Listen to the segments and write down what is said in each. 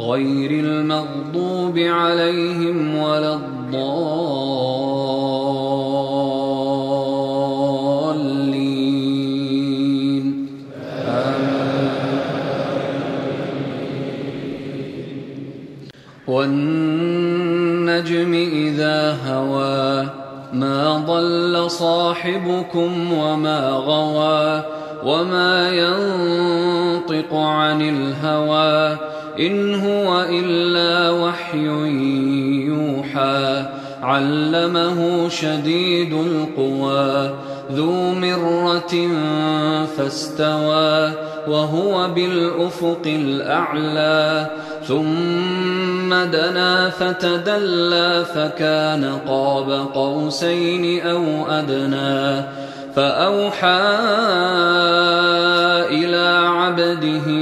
غير المغضوب عليهم ولا الضالين. والنجم إذا هوى ما ضل صاحبكم وما غوى وما ينطق عن الهوى إن هو إلا وحي يوحى علمه شديد القوى ذو مرة فاستوى وهو بالأفق الأعلى ثم دنا فتدلى فكان قاب قوسين أو أدنى فأوحى إلى عبده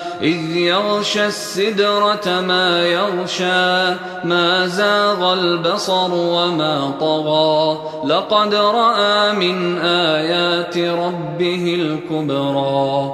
إذ يغشى السدرة ما يغشى ما زاغ البصر وما طغى. لقد رأى من آيات ربه الكبرى.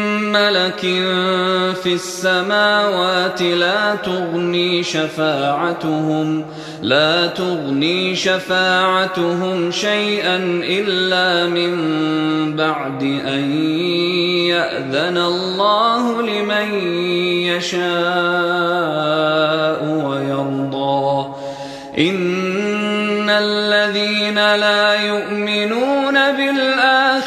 ملك في السماوات لا تغني شفاعتهم لا تغني شفاعتهم شيئا إلا من بعد أن يأذن الله لمن يشاء ويرضى. إن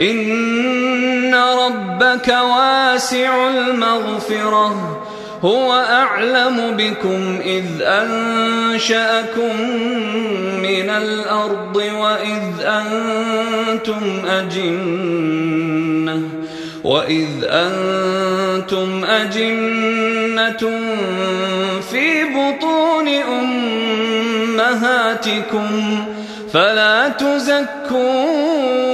إن ربك واسع المغفرة هو أعلم بكم إذ أنشأكم من الأرض وإذ أنتم أجنة وإذ أنتم أجنة في بطون أمهاتكم فلا تزكوا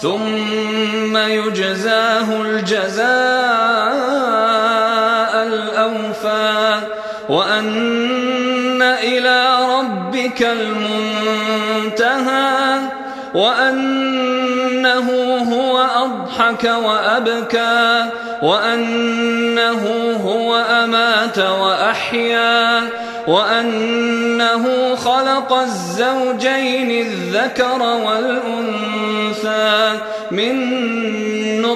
ثم يجزاه الجزاء الأوفى وأن إلى ربك المنتهى وأنه هو أضحك وأبكى وأنه هو أمات وأحيا وأنه خلق الزوجين الذكر والأنثى من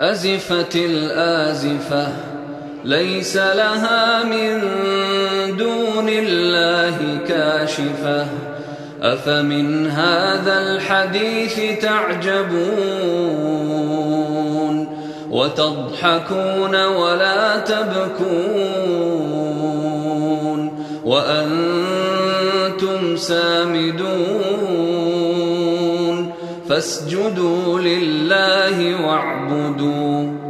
أزفت الآزفة ليس لها من دون الله كاشفة. أفمن هذا الحديث تعجبون وتضحكون ولا تبكون وأنتم سامدون. فاسجدوا لله واعبدوا